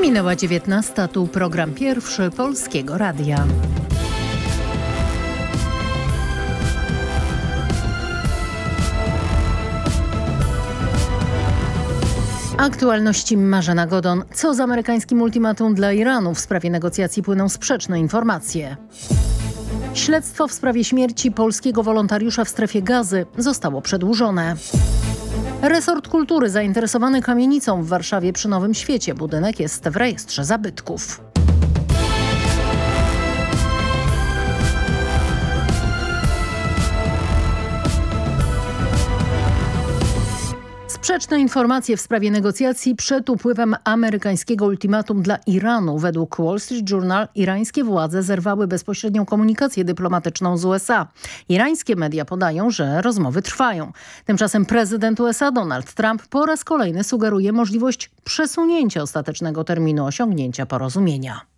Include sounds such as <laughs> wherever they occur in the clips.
Minęła 19. Tu program pierwszy Polskiego Radia. Aktualności Marzena Godon. Co z amerykańskim ultimatum dla Iranu? W sprawie negocjacji płyną sprzeczne informacje. Śledztwo w sprawie śmierci polskiego wolontariusza w strefie gazy zostało przedłużone. Resort Kultury zainteresowany kamienicą w Warszawie przy Nowym Świecie. Budynek jest w rejestrze zabytków. Sprzeczne informacje w sprawie negocjacji przed upływem amerykańskiego ultimatum dla Iranu. Według Wall Street Journal irańskie władze zerwały bezpośrednią komunikację dyplomatyczną z USA. Irańskie media podają, że rozmowy trwają. Tymczasem prezydent USA Donald Trump po raz kolejny sugeruje możliwość przesunięcia ostatecznego terminu osiągnięcia porozumienia.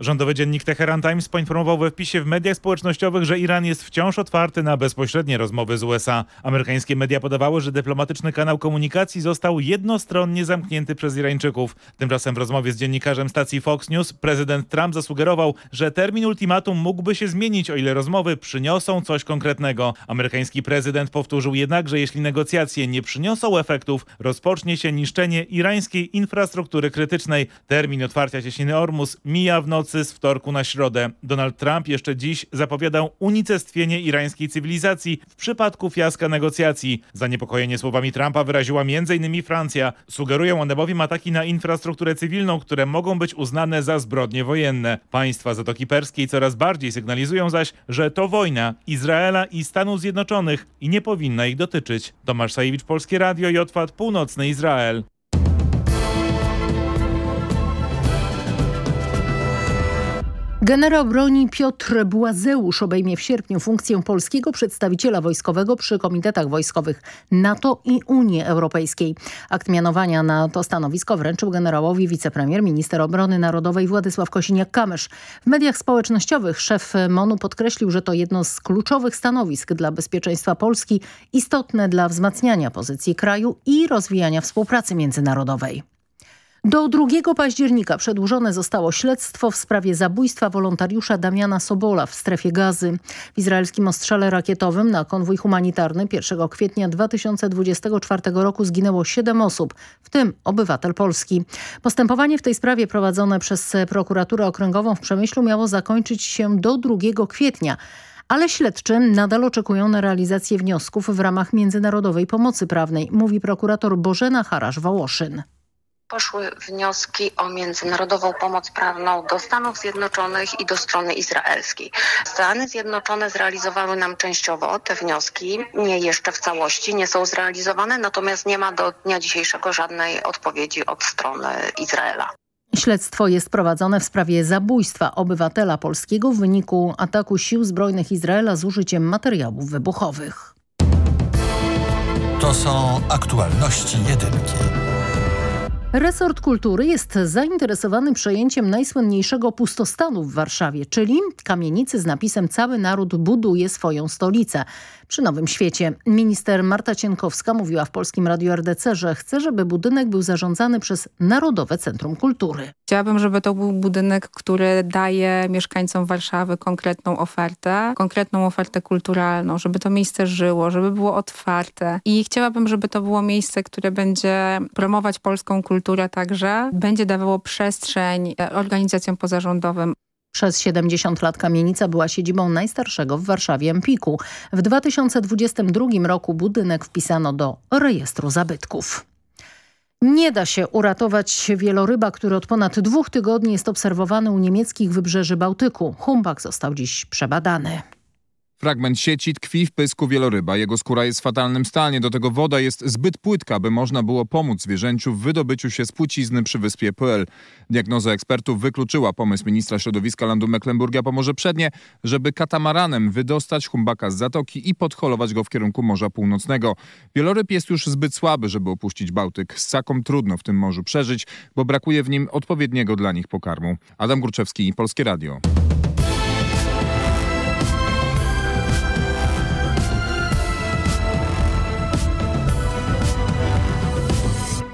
Rządowy dziennik Teheran Times poinformował we wpisie w mediach społecznościowych, że Iran jest wciąż otwarty na bezpośrednie rozmowy z USA. Amerykańskie media podawały, że dyplomatyczny kanał komunikacji został jednostronnie zamknięty przez Irańczyków. Tymczasem w rozmowie z dziennikarzem stacji Fox News prezydent Trump zasugerował, że termin ultimatum mógłby się zmienić, o ile rozmowy przyniosą coś konkretnego. Amerykański prezydent powtórzył jednak, że jeśli negocjacje nie przyniosą efektów, rozpocznie się niszczenie irańskiej infrastruktury krytycznej. Termin otwarcia cieśniny Ormus mija w nocy nocy z wtorku na środę. Donald Trump jeszcze dziś zapowiadał unicestwienie irańskiej cywilizacji w przypadku fiaska negocjacji. Zaniepokojenie słowami Trumpa wyraziła m.in. Francja. Sugerują one bowiem ataki na infrastrukturę cywilną, które mogą być uznane za zbrodnie wojenne. Państwa Zatoki Perskiej coraz bardziej sygnalizują zaś, że to wojna Izraela i Stanów Zjednoczonych i nie powinna ich dotyczyć. Tomasz Sajewicz, Polskie Radio i Otwad, Północny Izrael. Generał broni Piotr Błazeusz obejmie w sierpniu funkcję polskiego przedstawiciela wojskowego przy komitetach wojskowych NATO i Unii Europejskiej. Akt mianowania na to stanowisko wręczył generałowi wicepremier, minister obrony narodowej Władysław Kosiniak-Kamysz. W mediach społecznościowych szef MONU podkreślił, że to jedno z kluczowych stanowisk dla bezpieczeństwa Polski, istotne dla wzmacniania pozycji kraju i rozwijania współpracy międzynarodowej. Do 2 października przedłużone zostało śledztwo w sprawie zabójstwa wolontariusza Damiana Sobola w strefie gazy. W izraelskim ostrzale rakietowym na konwój humanitarny 1 kwietnia 2024 roku zginęło 7 osób, w tym obywatel Polski. Postępowanie w tej sprawie prowadzone przez prokuraturę okręgową w Przemyślu miało zakończyć się do 2 kwietnia ale śledczy nadal oczekują na realizację wniosków w ramach międzynarodowej pomocy prawnej, mówi prokurator Bożena Harasz-Wołoszyn poszły wnioski o międzynarodową pomoc prawną do Stanów Zjednoczonych i do strony izraelskiej. Stany Zjednoczone zrealizowały nam częściowo te wnioski, nie jeszcze w całości, nie są zrealizowane, natomiast nie ma do dnia dzisiejszego żadnej odpowiedzi od strony Izraela. Śledztwo jest prowadzone w sprawie zabójstwa obywatela polskiego w wyniku ataku sił zbrojnych Izraela z użyciem materiałów wybuchowych. To są aktualności jedynki. Resort Kultury jest zainteresowany przejęciem najsłynniejszego pustostanu w Warszawie, czyli kamienicy z napisem Cały naród buduje swoją stolicę przy Nowym Świecie. Minister Marta Cienkowska mówiła w Polskim Radiu RDC, że chce, żeby budynek był zarządzany przez Narodowe Centrum Kultury. Chciałabym, żeby to był budynek, który daje mieszkańcom Warszawy konkretną ofertę, konkretną ofertę kulturalną, żeby to miejsce żyło, żeby było otwarte i chciałabym, żeby to było miejsce, które będzie promować polską kulturę także, będzie dawało przestrzeń organizacjom pozarządowym. Przez 70 lat kamienica była siedzibą najstarszego w Warszawie Empiku. W 2022 roku budynek wpisano do rejestru zabytków. Nie da się uratować wieloryba, który od ponad dwóch tygodni jest obserwowany u niemieckich wybrzeży Bałtyku. Humbak został dziś przebadany. Fragment sieci tkwi w pysku wieloryba. Jego skóra jest w fatalnym stanie. Do tego woda jest zbyt płytka, by można było pomóc zwierzęciu w wydobyciu się z płcizny przy wyspie Pl. Diagnoza ekspertów wykluczyła pomysł ministra środowiska Landu Mecklenburgia Pomorze Przednie, żeby katamaranem wydostać humbaka z zatoki i podholować go w kierunku Morza Północnego. Wieloryb jest już zbyt słaby, żeby opuścić Bałtyk. Ssakom trudno w tym morzu przeżyć, bo brakuje w nim odpowiedniego dla nich pokarmu. Adam Górczewski, Polskie Radio.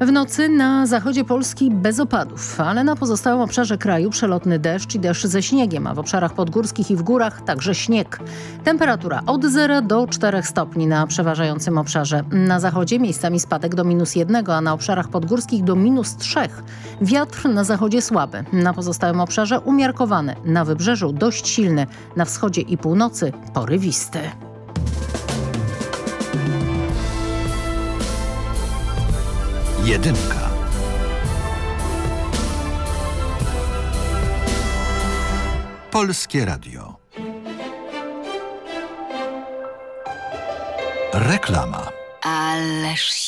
W nocy na zachodzie Polski bez opadów, ale na pozostałym obszarze kraju przelotny deszcz i deszcz ze śniegiem, a w obszarach podgórskich i w górach także śnieg. Temperatura od 0 do 4 stopni na przeważającym obszarze. Na zachodzie miejscami spadek do minus 1, a na obszarach podgórskich do minus 3. Wiatr na zachodzie słaby, na pozostałym obszarze umiarkowany, na wybrzeżu dość silny, na wschodzie i północy porywisty. Jedynka. Polskie Radio. Reklama. Ależ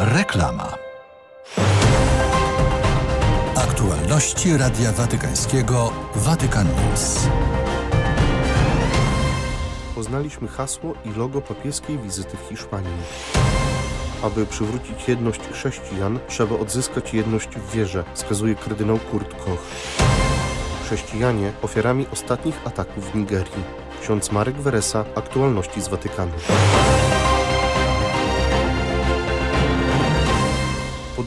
Reklama. Aktualności Radia Watykańskiego Watykan News. Poznaliśmy hasło i logo papieskiej wizyty w Hiszpanii. Aby przywrócić jedność chrześcijan, trzeba odzyskać jedność w wierze, wskazuje kardynał Kurt Koch. Chrześcijanie ofiarami ostatnich ataków w Nigerii. Ksiądz Marek Weresa, aktualności z Watykanu.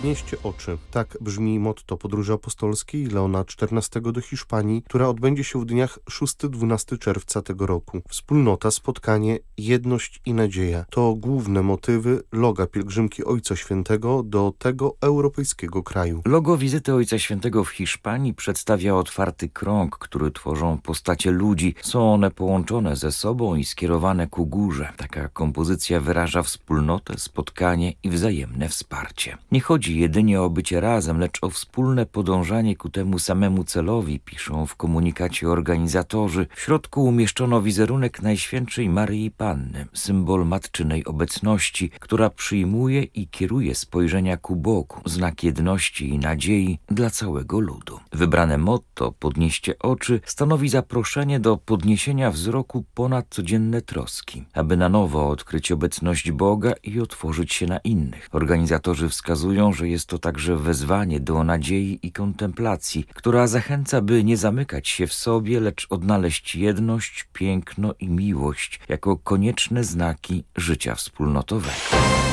Podnieście oczy. Tak brzmi motto podróży apostolskiej Leona XIV do Hiszpanii, która odbędzie się w dniach 6-12 czerwca tego roku. Wspólnota, spotkanie, jedność i nadzieja to główne motywy loga pielgrzymki Ojca Świętego do tego europejskiego kraju. Logo wizyty Ojca Świętego w Hiszpanii przedstawia otwarty krąg, który tworzą postacie ludzi. Są one połączone ze sobą i skierowane ku górze. Taka kompozycja wyraża wspólnotę, spotkanie i wzajemne wsparcie. Nie chodzi jedynie o bycie razem, lecz o wspólne podążanie ku temu samemu celowi, piszą w komunikacie organizatorzy. W środku umieszczono wizerunek Najświętszej Maryi Panny, symbol matczynej obecności, która przyjmuje i kieruje spojrzenia ku Bogu, znak jedności i nadziei dla całego ludu. Wybrane motto Podnieście oczy stanowi zaproszenie do podniesienia wzroku ponad codzienne troski, aby na nowo odkryć obecność Boga i otworzyć się na innych. Organizatorzy wskazują, że jest to także wezwanie do nadziei i kontemplacji, która zachęca, by nie zamykać się w sobie, lecz odnaleźć jedność, piękno i miłość jako konieczne znaki życia wspólnotowego.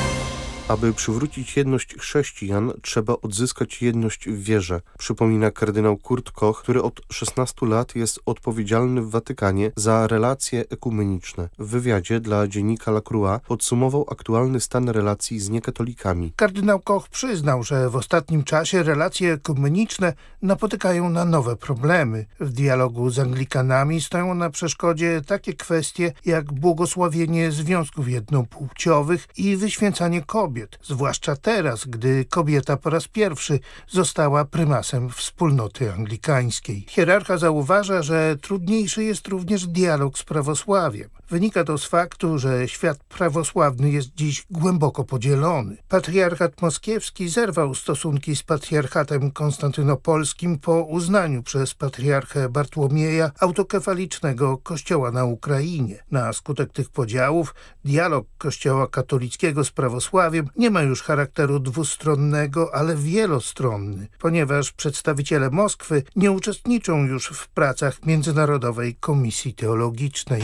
Aby przywrócić jedność chrześcijan, trzeba odzyskać jedność w wierze, przypomina kardynał Kurt Koch, który od 16 lat jest odpowiedzialny w Watykanie za relacje ekumeniczne. W wywiadzie dla dziennika La Croix podsumował aktualny stan relacji z niekatolikami. Kardynał Koch przyznał, że w ostatnim czasie relacje ekumeniczne napotykają na nowe problemy. W dialogu z Anglikanami stoją na przeszkodzie takie kwestie jak błogosławienie związków jednopłciowych i wyświęcanie kobiet zwłaszcza teraz, gdy kobieta po raz pierwszy została prymasem wspólnoty anglikańskiej. Hierarcha zauważa, że trudniejszy jest również dialog z prawosławiem. Wynika to z faktu, że świat prawosławny jest dziś głęboko podzielony. Patriarchat moskiewski zerwał stosunki z patriarchatem konstantynopolskim po uznaniu przez patriarchę Bartłomieja autokefalicznego kościoła na Ukrainie. Na skutek tych podziałów dialog kościoła katolickiego z prawosławiem nie ma już charakteru dwustronnego, ale wielostronny, ponieważ przedstawiciele Moskwy nie uczestniczą już w pracach Międzynarodowej Komisji Teologicznej.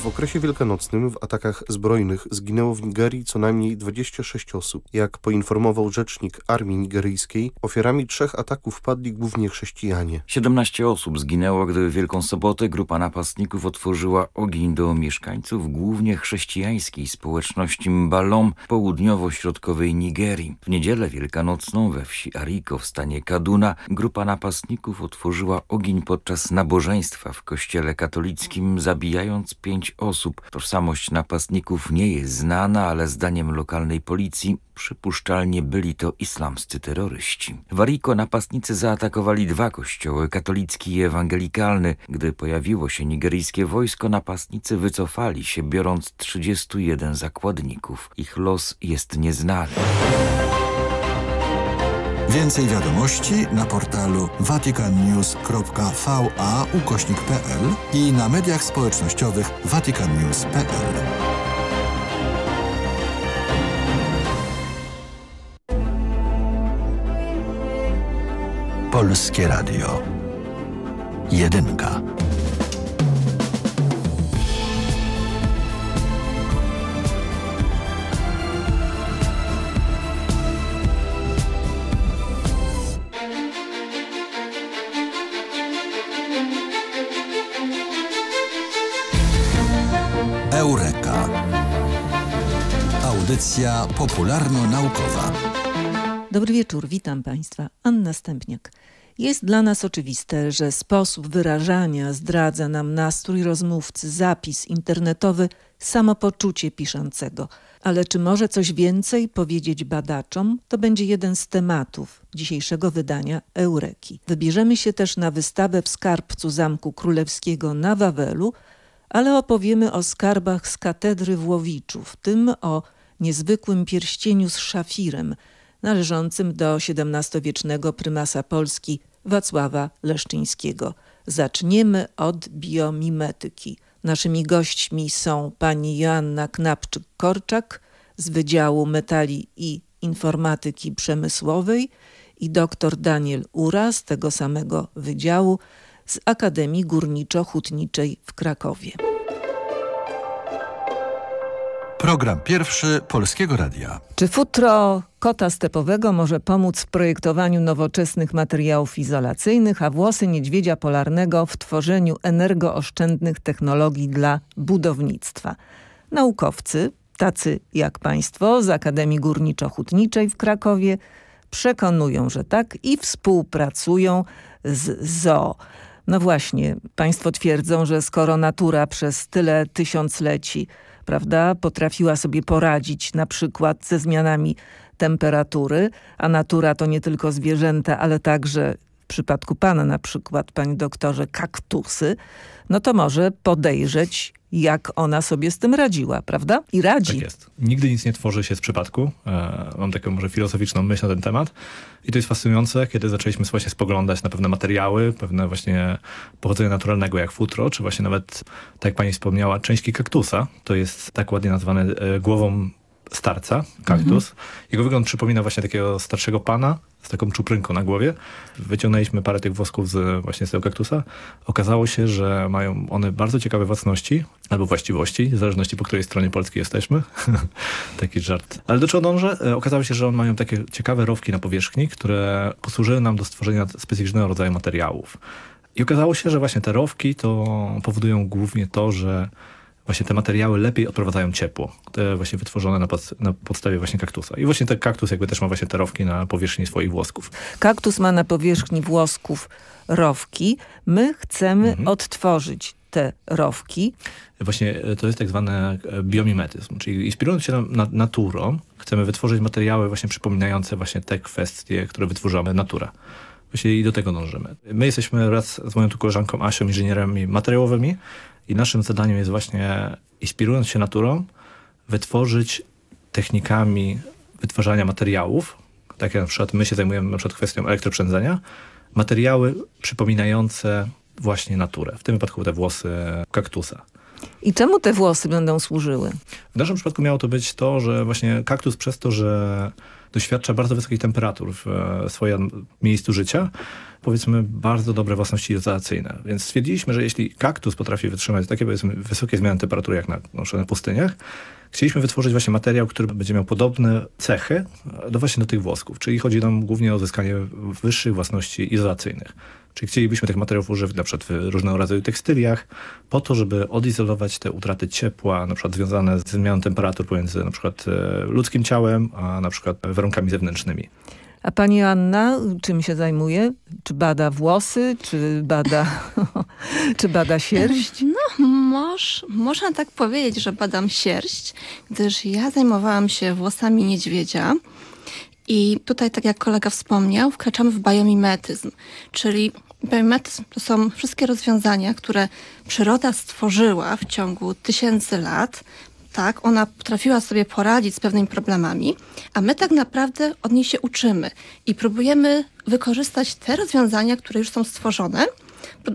W okresie wielkanocnym w atakach zbrojnych zginęło w Nigerii co najmniej 26 osób. Jak poinformował rzecznik armii nigeryjskiej, ofiarami trzech ataków padli głównie chrześcijanie. 17 osób zginęło, gdy w Wielką Sobotę grupa napastników otworzyła ogień do mieszkańców głównie chrześcijańskiej społeczności Mbalom południowo-środkowej Nigerii. W niedzielę wielkanocną we wsi Ariko w stanie Kaduna grupa napastników otworzyła ogień podczas nabożeństwa w kościele katolickim, zabijając pięć osób. Tożsamość napastników nie jest znana, ale zdaniem lokalnej policji przypuszczalnie byli to islamscy terroryści. W Ariko napastnicy zaatakowali dwa kościoły, katolicki i ewangelikalny. Gdy pojawiło się nigeryjskie wojsko, napastnicy wycofali się, biorąc 31 zakładników. Ich los jest nieznany. Więcej wiadomości na portalu vaticannews.va ukośnik.pl i na mediach społecznościowych vaticannews.pl. Polskie Radio. Jedynka. Eureka. Audycja popularno-naukowa. Dobry wieczór, witam Państwa. Anna Stępniak. Jest dla nas oczywiste, że sposób wyrażania zdradza nam nastrój rozmówcy, zapis internetowy, samopoczucie piszącego. Ale czy może coś więcej powiedzieć badaczom? To będzie jeden z tematów dzisiejszego wydania Eureki. Wybierzemy się też na wystawę w skarbcu Zamku Królewskiego na Wawelu, ale opowiemy o skarbach z katedry w Łowiczu, w tym o niezwykłym pierścieniu z szafirem, należącym do XVII-wiecznego prymasa Polski Wacława Leszczyńskiego. Zaczniemy od biomimetyki. Naszymi gośćmi są pani Joanna Knapczyk-Korczak z Wydziału Metali i Informatyki Przemysłowej i dr Daniel Ura z tego samego wydziału z Akademii Górniczo-Hutniczej w Krakowie. Program pierwszy Polskiego Radia. Czy futro kota stepowego może pomóc w projektowaniu nowoczesnych materiałów izolacyjnych, a włosy niedźwiedzia polarnego w tworzeniu energooszczędnych technologii dla budownictwa? Naukowcy, tacy jak Państwo z Akademii Górniczo-Hutniczej w Krakowie, przekonują, że tak i współpracują z ZOO. No właśnie, Państwo twierdzą, że skoro natura przez tyle tysiącleci prawda, potrafiła sobie poradzić na przykład ze zmianami temperatury, a natura to nie tylko zwierzęta, ale także w przypadku pana na przykład, panie doktorze, kaktusy, no to może podejrzeć, jak ona sobie z tym radziła, prawda? I radzi. Tak jest. Nigdy nic nie tworzy się z przypadku. E, mam taką może filozoficzną myśl na ten temat. I to jest fascynujące, kiedy zaczęliśmy właśnie spoglądać na pewne materiały, pewne właśnie pochodzenia naturalnego jak futro, czy właśnie nawet, tak jak pani wspomniała, części kaktusa. To jest tak ładnie nazwane e, głową starca, kaktus. Jego wygląd przypomina właśnie takiego starszego pana z taką czuprynką na głowie. Wyciągnęliśmy parę tych wosków z, właśnie z tego kaktusa. Okazało się, że mają one bardzo ciekawe własności albo właściwości, w zależności po której stronie Polski jesteśmy. <laughs> Taki żart. Ale do czego dążę? E, okazało się, że one mają takie ciekawe rowki na powierzchni, które posłużyły nam do stworzenia specyficznego rodzaju materiałów. I okazało się, że właśnie te rowki to powodują głównie to, że właśnie te materiały lepiej odprowadzają ciepło. Te właśnie wytworzone na, pod, na, podstawie właśnie kaktusa. I właśnie ten kaktus jakby też ma właśnie te rowki na powierzchni swoich włosków. Kaktus ma na powierzchni włosków rowki. My chcemy mhm. odtworzyć te rowki. Właśnie e, to jest tak zwany e, biomimetyzm, czyli inspirując się na, naturą, chcemy wytworzyć materiały właśnie przypominające właśnie te kwestie, które wytworzyła natura. Właśnie i do tego dążymy. My jesteśmy raz z moją tu koleżanką Asią inżynierami materiałowymi, i naszym zadaniem jest właśnie, inspirując się naturą, wytworzyć technikami wytwarzania materiałów, tak jak na przykład my się zajmujemy na przykład kwestią elektroprzędzenia, materiały przypominające właśnie naturę. W tym wypadku te włosy kaktusa. I czemu te włosy będą służyły? W naszym przypadku miało to być to, że właśnie kaktus przez to, że doświadcza bardzo wysokich temperatur w swoim miejscu życia, powiedzmy bardzo dobre własności izolacyjne. Więc stwierdziliśmy, że jeśli kaktus potrafi wytrzymać takie powiedzmy wysokie zmiany temperatury jak na, na pustyniach, chcieliśmy wytworzyć właśnie materiał, który będzie miał podobne cechy do właśnie do tych włosków. Czyli chodzi nam głównie o uzyskanie wyższych własności izolacyjnych. Czyli chcielibyśmy tych materiałów używać na przykład w różnego rodzaju tekstyliach, po to, żeby odizolować te utraty ciepła, na przykład związane z zmianą temperatur pomiędzy na przykład e, ludzkim ciałem, a na przykład warunkami zewnętrznymi. A pani Anna czym się zajmuje? Czy bada włosy, czy bada, <laughs> czy bada sierść? <laughs> No, moż, można tak powiedzieć, że badam sierść, gdyż ja zajmowałam się włosami niedźwiedzia. I tutaj, tak jak kolega wspomniał, wkraczamy w biomimetyzm, czyli biomimetyzm to są wszystkie rozwiązania, które przyroda stworzyła w ciągu tysięcy lat. Tak, ona potrafiła sobie poradzić z pewnymi problemami, a my tak naprawdę od niej się uczymy i próbujemy wykorzystać te rozwiązania, które już są stworzone,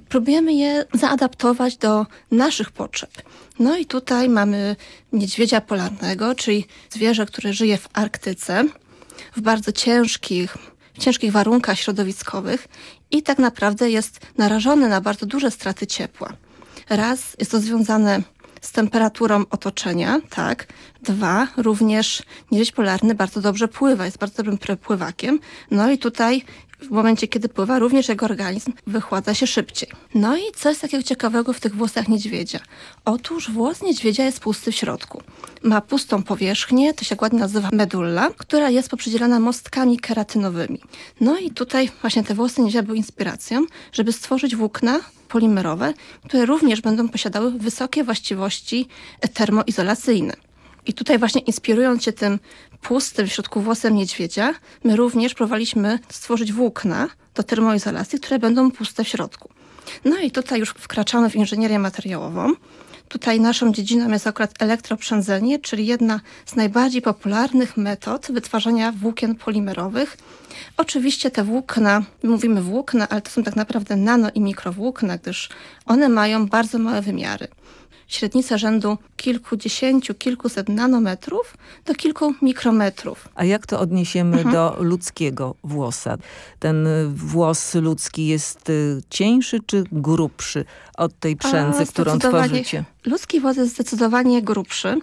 próbujemy je zaadaptować do naszych potrzeb. No i tutaj mamy niedźwiedzia polarnego, czyli zwierzę, które żyje w Arktyce, w bardzo ciężkich, ciężkich warunkach środowiskowych i tak naprawdę jest narażony na bardzo duże straty ciepła. Raz jest to związane z temperaturą otoczenia, tak. Dwa, również niedźwiedź polarny bardzo dobrze pływa, jest bardzo dobrym pływakiem. No i tutaj w momencie, kiedy pływa, również jego organizm wychładza się szybciej. No i co jest takiego ciekawego w tych włosach niedźwiedzia? Otóż włos niedźwiedzia jest pusty w środku. Ma pustą powierzchnię, to się ładnie nazywa medulla, która jest poprzedzielana mostkami keratynowymi. No i tutaj właśnie te włosy niedźwiedzia były inspiracją, żeby stworzyć włókna polimerowe, które również będą posiadały wysokie właściwości termoizolacyjne. I tutaj właśnie inspirując się tym pustym w środku włosem niedźwiedzia, my również próbowaliśmy stworzyć włókna do termoizolacji, które będą puste w środku. No i tutaj już wkraczamy w inżynierię materiałową. Tutaj naszą dziedziną jest akurat elektroprzędzenie, czyli jedna z najbardziej popularnych metod wytwarzania włókien polimerowych. Oczywiście te włókna, mówimy włókna, ale to są tak naprawdę nano i mikrowłókna, gdyż one mają bardzo małe wymiary średnica rzędu kilkudziesięciu, kilkuset nanometrów do kilku mikrometrów. A jak to odniesiemy mhm. do ludzkiego włosa? Ten włos ludzki jest y, cieńszy czy grubszy od tej przędzy, którą tworzycie? Ludzki włos jest zdecydowanie grubszy.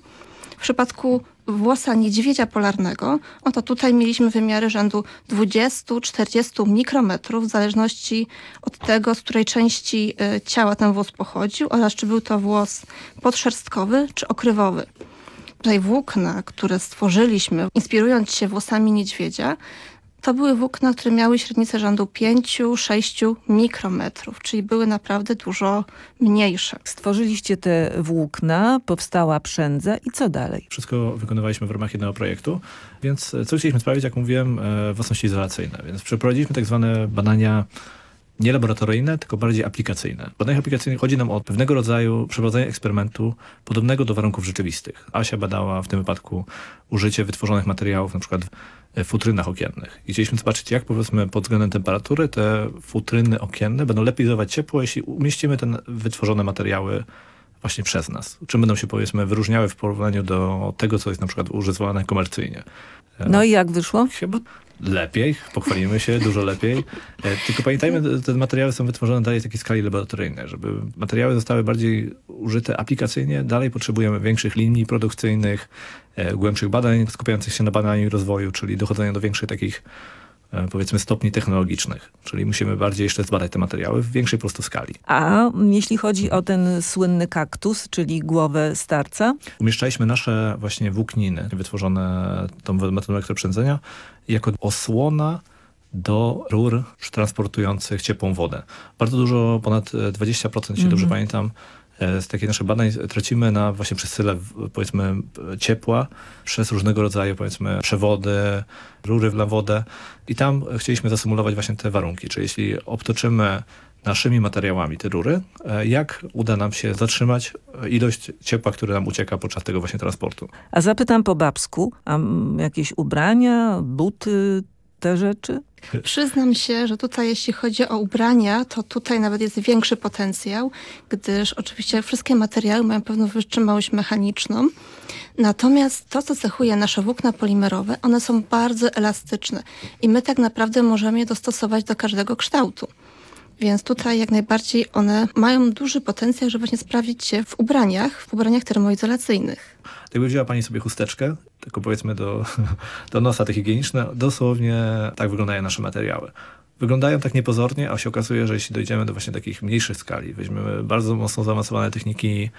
W przypadku włosa niedźwiedzia polarnego, oto tutaj mieliśmy wymiary rzędu 20-40 mikrometrów, w zależności od tego, z której części y, ciała ten włos pochodził oraz czy był to włos podszerstkowy czy okrywowy. Tutaj włókna, które stworzyliśmy, inspirując się włosami niedźwiedzia, to były włókna, które miały średnicę rzędu 5-6 mikrometrów, czyli były naprawdę dużo mniejsze. Stworzyliście te włókna, powstała przędza i co dalej? Wszystko wykonywaliśmy w ramach jednego projektu, więc co chcieliśmy sprawić, jak mówiłem, e, własności izolacyjne. Więc przeprowadziliśmy tak zwane badania nie laboratoryjne, tylko bardziej aplikacyjne. W badaniach aplikacyjnych chodzi nam o pewnego rodzaju przeprowadzenie eksperymentu podobnego do warunków rzeczywistych. Asia badała w tym wypadku użycie wytworzonych materiałów, na przykład w futrynach okiennych. I chcieliśmy zobaczyć, jak powiedzmy pod względem temperatury te futryny okienne będą lepiej izolować ciepło, jeśli umieścimy te wytworzone materiały właśnie przez nas. Czym będą się powiedzmy wyróżniały w porównaniu do tego, co jest na przykład używane komercyjnie. No i jak wyszło? Chyba lepiej, pochwalimy się, dużo lepiej. E, tylko pamiętajmy, te materiały są wytworzone dalej w takiej skali laboratoryjnej. Żeby materiały zostały bardziej użyte aplikacyjnie, dalej potrzebujemy większych linii produkcyjnych, e, głębszych badań skupiających się na badaniu i rozwoju, czyli dochodzenia do większych takich powiedzmy stopni technologicznych. Czyli musimy bardziej jeszcze zbadać te materiały w większej prostu skali. A jeśli chodzi o ten słynny kaktus, czyli głowę starca? Umieszczaliśmy nasze właśnie włókniny wytworzone tą metodą elektroprzędzenia jako osłona do rur transportujących ciepłą wodę. Bardzo dużo, ponad 20%, jeśli mm -hmm. dobrze pamiętam, E, z takich naszych badań tracimy na właśnie przesyle powiedzmy ciepła przez różnego rodzaju powiedzmy przewody, rury na wodę i tam chcieliśmy zasymulować właśnie te warunki, czyli jeśli obtoczymy naszymi materiałami te rury, e, jak uda nam się zatrzymać ilość ciepła, które nam ucieka podczas tego właśnie transportu. A zapytam po babsku, a jakieś ubrania, buty, te rzeczy? Przyznam się, że tutaj jeśli chodzi o ubrania, to tutaj nawet jest większy potencjał, gdyż oczywiście wszystkie materiały mają pewną wytrzymałość mechaniczną. Natomiast to, co cechuje nasze włókna polimerowe, one są bardzo elastyczne i my tak naprawdę możemy je dostosować do każdego kształtu. Więc tutaj jak najbardziej one mają duży potencjał, żeby właśnie sprawdzić się w ubraniach, w ubraniach termoizolacyjnych. Jakby wzięła Pani sobie chusteczkę, tylko powiedzmy do, <laughs> do nosa te higieniczne, dosłownie tak wyglądają nasze materiały. Wyglądają tak niepozornie, a się okazuje, że jeśli dojdziemy do właśnie takich mniejszych skali, weźmiemy bardzo mocno zaawansowane techniki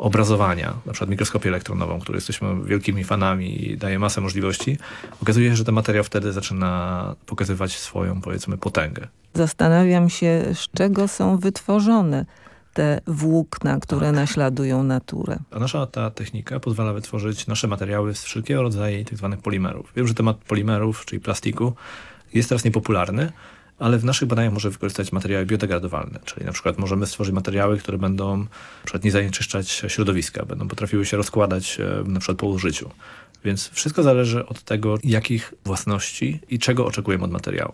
obrazowania, na przykład mikroskopię elektronową, której jesteśmy wielkimi fanami i daje masę możliwości, okazuje się, że ten materiał wtedy zaczyna pokazywać swoją, powiedzmy, potęgę. Zastanawiam się, z czego są wytworzone te włókna, które tak. naśladują naturę. A nasza ta technika pozwala wytworzyć nasze materiały z wszelkiego rodzaju tych zwanych polimerów. Wiem, że temat polimerów, czyli plastiku, jest teraz niepopularny, ale w naszych badaniach może wykorzystać materiały biodegradowalne, czyli na przykład możemy stworzyć materiały, które będą przykład nie zanieczyszczać środowiska, będą potrafiły się rozkładać e, na przykład po użyciu. Więc wszystko zależy od tego, jakich własności i czego oczekujemy od materiału.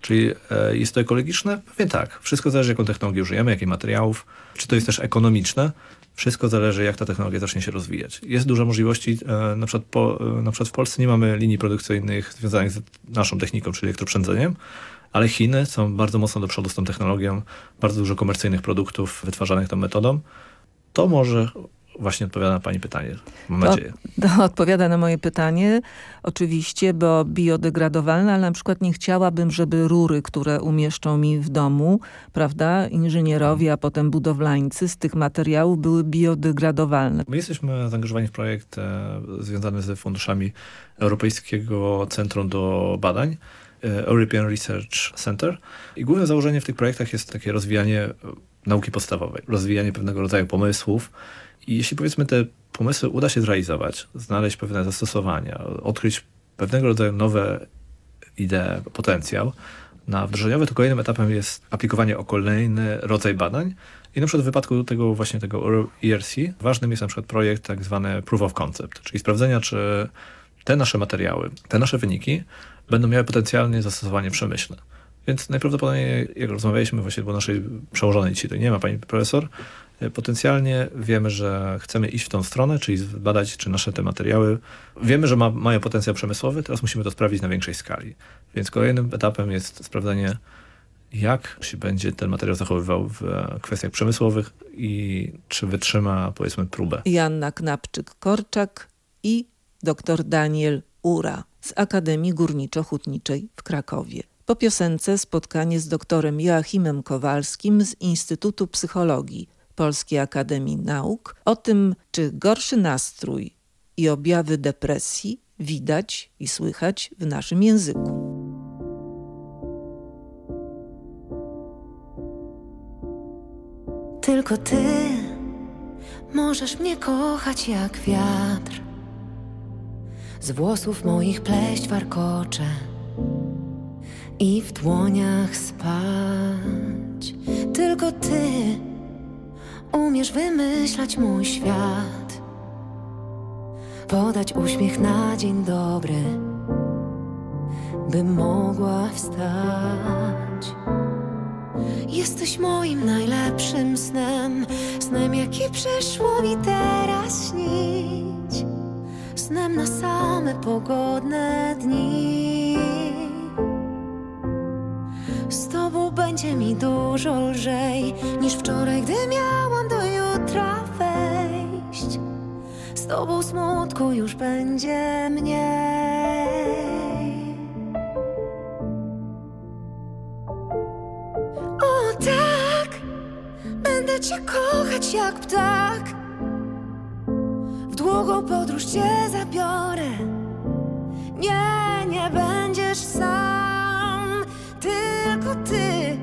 Czyli e, jest to ekologiczne? Pewnie tak. Wszystko zależy, jaką technologię użyjemy, jakich materiałów. Czy to jest też ekonomiczne? Wszystko zależy, jak ta technologia zacznie się rozwijać. Jest dużo możliwości, e, na przykład, po, na przykład w Polsce nie mamy linii produkcyjnych związanych z naszą techniką, czyli elektroprzędzeniem, ale Chiny są bardzo mocno do przodu z tą technologią, bardzo dużo komercyjnych produktów wytwarzanych tą metodą. To może właśnie odpowiada na Pani pytanie, mam to, nadzieję. To <laughs> odpowiada na moje pytanie, oczywiście, bo biodegradowalne, ale na przykład nie chciałabym, żeby rury, które umieszczą mi w domu, prawda, inżynierowie, a potem budowlańcy z tych materiałów były biodegradowalne. My jesteśmy zaangażowani w projekt e, związany ze funduszami Europejskiego Centrum do Badań, European Research Center. I główne założenie w tych projektach jest takie rozwijanie e, nauki podstawowej, rozwijanie pewnego rodzaju pomysłów. I jeśli powiedzmy te pomysły uda się zrealizować, znaleźć pewne zastosowania, odkryć pewnego rodzaju nowe idee, potencjał, na wdrożeniowe, to kolejnym etapem jest aplikowanie o kolejny rodzaj badań. I na przykład w wypadku tego właśnie tego ERC ważnym jest na przykład projekt tak zwany Proof of Concept, czyli sprawdzenia, czy te nasze materiały, te nasze wyniki będą miały potencjalnie zastosowanie przemyślne. Więc najprawdopodobniej, jak rozmawialiśmy właśnie, bo naszej przełożonej dzisiaj to nie ma pani profesor, e, potencjalnie wiemy, że chcemy iść w tą stronę, czyli badać, czy nasze te materiały, wiemy, że ma, mają potencjał przemysłowy, teraz musimy to sprawdzić na większej skali. Więc kolejnym etapem jest sprawdzenie, jak się będzie ten materiał zachowywał w kwestiach przemysłowych i czy wytrzyma, powiedzmy, próbę. Janna Knapczyk-Korczak i dr Daniel Ura z Akademii Górniczo-Hutniczej w Krakowie. Po piosence spotkanie z doktorem Joachimem Kowalskim z Instytutu Psychologii Polskiej Akademii Nauk o tym, czy gorszy nastrój i objawy depresji widać i słychać w naszym języku. Tylko ty możesz mnie kochać jak wiatr z włosów moich pleść warkocze i w dłoniach spać. Tylko ty umiesz wymyślać mój świat, podać uśmiech na dzień dobry, by mogła wstać. Jesteś moim najlepszym snem, snem jaki przyszło mi teraz śnić snem na same pogodne dni. Z tobą będzie mi dużo lżej niż wczoraj, gdy miałam do jutra wejść. Z tobą smutku już będzie mniej. O tak, będę cię kochać jak ptak długą podróż cię zabiorę. Nie, nie będziesz sam, tylko ty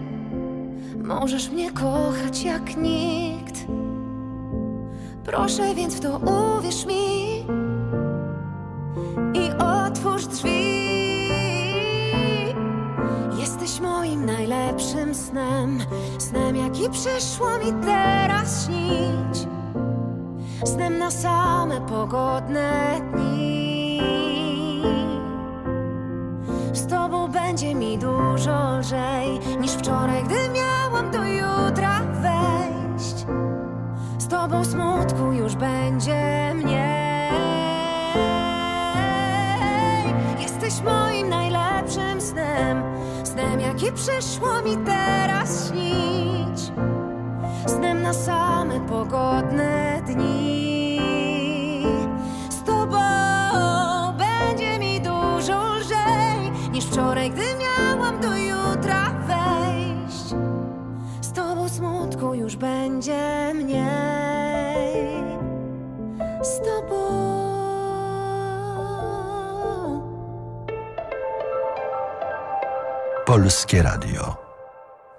możesz mnie kochać jak nikt. Proszę więc w to uwierz mi i otwórz drzwi. Jesteś moim najlepszym snem, snem jaki przyszło mi teraz śnić Snem na same pogodne dni. Z tobą będzie mi dużo lżej Niż wczoraj, gdy miałam do jutra wejść. Z tobą smutku już będzie mniej. Jesteś moim najlepszym snem Snem, jaki przyszło mi teraz śnić. Snem na same pogodne dni. Z tobą będzie mi dużo lżej Niż wczoraj, gdy miałam do jutra wejść. Z tobą smutku już będzie mniej. Z tobą. Polskie Radio.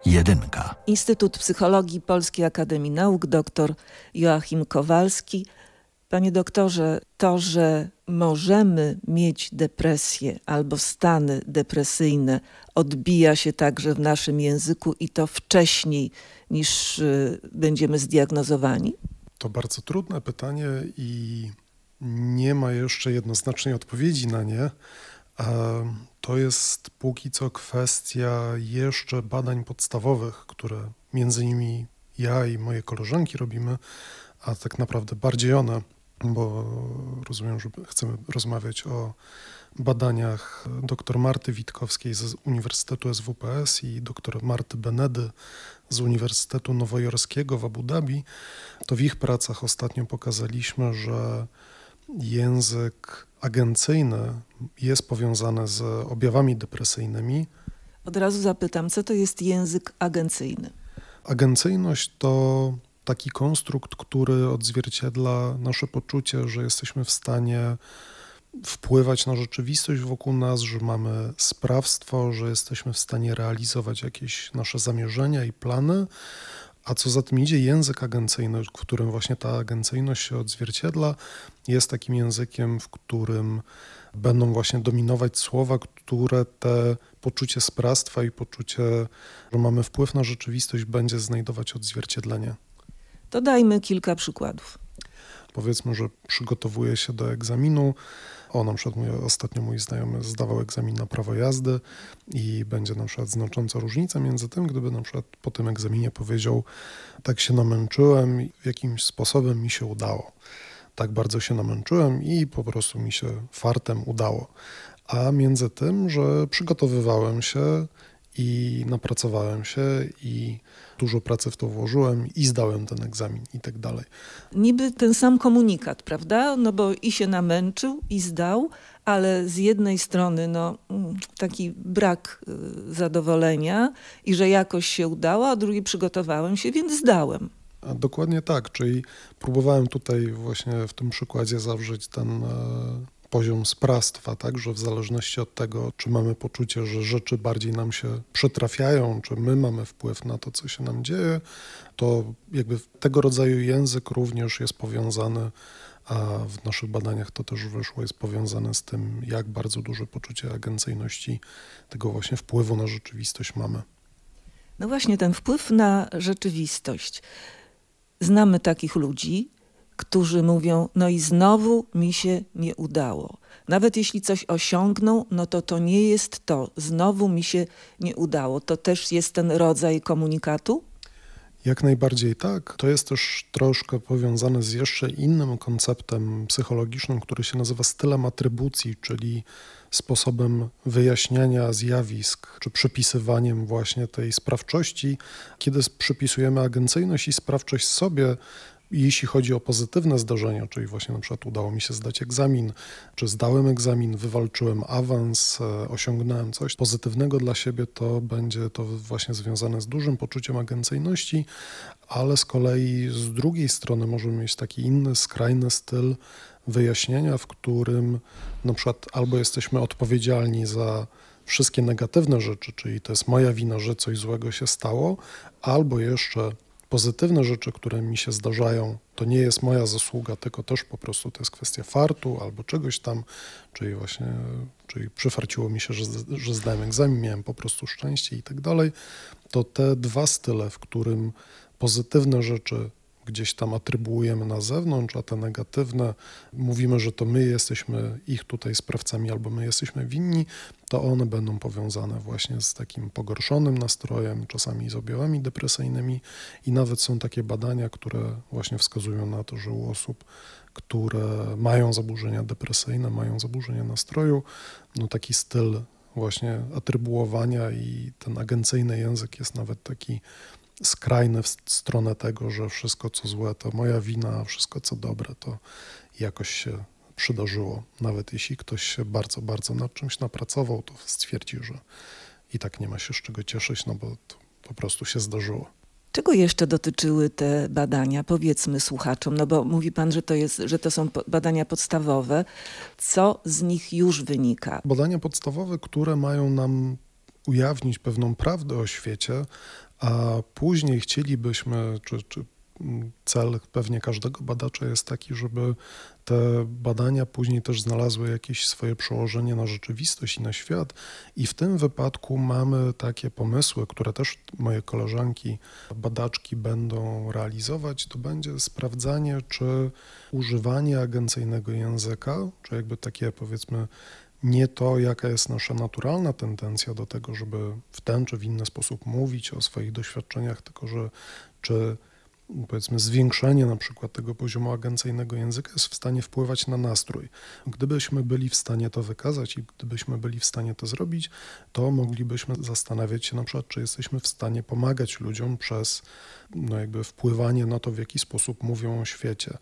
Jedynka. Instytut Psychologii Polskiej Akademii Nauk, dr Joachim Kowalski. Panie doktorze, to, że możemy mieć depresję albo stany depresyjne, odbija się także w naszym języku i to wcześniej niż y, będziemy zdiagnozowani? To bardzo trudne pytanie i nie ma jeszcze jednoznacznej odpowiedzi na nie. To jest póki co kwestia jeszcze badań podstawowych, które między innymi ja i moje koleżanki robimy, a tak naprawdę bardziej one, bo rozumiem, że chcemy rozmawiać o badaniach dr Marty Witkowskiej z Uniwersytetu SWPS i dr Marty Benedy z Uniwersytetu Nowojorskiego w Abu Dhabi, to w ich pracach ostatnio pokazaliśmy, że język agencyjny jest powiązany z objawami depresyjnymi. Od razu zapytam, co to jest język agencyjny? Agencyjność to taki konstrukt, który odzwierciedla nasze poczucie, że jesteśmy w stanie wpływać na rzeczywistość wokół nas, że mamy sprawstwo, że jesteśmy w stanie realizować jakieś nasze zamierzenia i plany. A co za tym idzie, język agencyjny, w którym właśnie ta agencyjność się odzwierciedla, jest takim językiem, w którym będą właśnie dominować słowa, które te poczucie sprawstwa i poczucie, że mamy wpływ na rzeczywistość, będzie znajdować odzwierciedlenie. To dajmy kilka przykładów. Powiedzmy, że przygotowuję się do egzaminu. O, na przykład mój, ostatnio mój znajomy zdawał egzamin na prawo jazdy i będzie na przykład znacząca różnica między tym, gdyby na przykład po tym egzaminie powiedział, tak się namęczyłem, jakimś sposobem mi się udało. Tak bardzo się namęczyłem i po prostu mi się fartem udało. A między tym, że przygotowywałem się i napracowałem się i dużo pracy w to włożyłem i zdałem ten egzamin i tak dalej. Niby ten sam komunikat, prawda? No bo i się namęczył i zdał, ale z jednej strony no, mm, taki brak y, zadowolenia i że jakoś się udało, a drugi przygotowałem się, więc zdałem. A dokładnie tak, czyli próbowałem tutaj właśnie w tym przykładzie zawrzeć ten e, poziom sprawstwa, tak, że w zależności od tego, czy mamy poczucie, że rzeczy bardziej nam się przytrafiają, czy my mamy wpływ na to, co się nam dzieje, to jakby tego rodzaju język również jest powiązany, a w naszych badaniach to też wyszło, jest powiązane z tym, jak bardzo duże poczucie agencyjności tego właśnie wpływu na rzeczywistość mamy. No właśnie, ten wpływ na rzeczywistość. Znamy takich ludzi, którzy mówią, no i znowu mi się nie udało. Nawet jeśli coś osiągną, no to to nie jest to. Znowu mi się nie udało. To też jest ten rodzaj komunikatu? Jak najbardziej tak. To jest też troszkę powiązane z jeszcze innym konceptem psychologicznym, który się nazywa stylem atrybucji, czyli sposobem wyjaśniania zjawisk, czy przypisywaniem właśnie tej sprawczości. Kiedy przypisujemy agencyjność i sprawczość sobie, jeśli chodzi o pozytywne zdarzenia, czyli właśnie na przykład udało mi się zdać egzamin, czy zdałem egzamin, wywalczyłem awans, e, osiągnąłem coś pozytywnego dla siebie, to będzie to właśnie związane z dużym poczuciem agencyjności, ale z kolei z drugiej strony możemy mieć taki inny, skrajny styl wyjaśnienia, w którym na przykład albo jesteśmy odpowiedzialni za wszystkie negatywne rzeczy, czyli to jest moja wina, że coś złego się stało, albo jeszcze pozytywne rzeczy, które mi się zdarzają, to nie jest moja zasługa, tylko też po prostu to jest kwestia fartu albo czegoś tam, czyli właśnie, czyli przyfarciło mi się, że, że zdałem egzamin, miałem po prostu szczęście i tak dalej, to te dwa style, w którym pozytywne rzeczy gdzieś tam atrybuujemy na zewnątrz, a te negatywne mówimy, że to my jesteśmy ich tutaj sprawcami albo my jesteśmy winni, to one będą powiązane właśnie z takim pogorszonym nastrojem, czasami z objawami depresyjnymi. I nawet są takie badania, które właśnie wskazują na to, że u osób, które mają zaburzenia depresyjne, mają zaburzenia nastroju, no taki styl właśnie atrybuowania i ten agencyjny język jest nawet taki skrajny w stronę tego, że wszystko co złe to moja wina, a wszystko co dobre to jakoś się przydarzyło. Nawet jeśli ktoś się bardzo, bardzo nad czymś napracował, to stwierdzi, że i tak nie ma się z czego cieszyć, no bo to po prostu się zdarzyło. Czego jeszcze dotyczyły te badania? Powiedzmy słuchaczom, no bo mówi pan, że to, jest, że to są badania podstawowe. Co z nich już wynika? Badania podstawowe, które mają nam ujawnić pewną prawdę o świecie, a później chcielibyśmy, czy, czy cel pewnie każdego badacza jest taki, żeby te badania później też znalazły jakieś swoje przełożenie na rzeczywistość i na świat. I w tym wypadku mamy takie pomysły, które też moje koleżanki, badaczki będą realizować. To będzie sprawdzanie, czy używanie agencyjnego języka, czy jakby takie powiedzmy nie to, jaka jest nasza naturalna tendencja do tego, żeby w ten czy w inny sposób mówić o swoich doświadczeniach, tylko że czy powiedzmy zwiększenie na przykład tego poziomu agencyjnego języka jest w stanie wpływać na nastrój. Gdybyśmy byli w stanie to wykazać i gdybyśmy byli w stanie to zrobić, to moglibyśmy zastanawiać się na przykład, czy jesteśmy w stanie pomagać ludziom przez no jakby wpływanie na to, w jaki sposób mówią o świecie.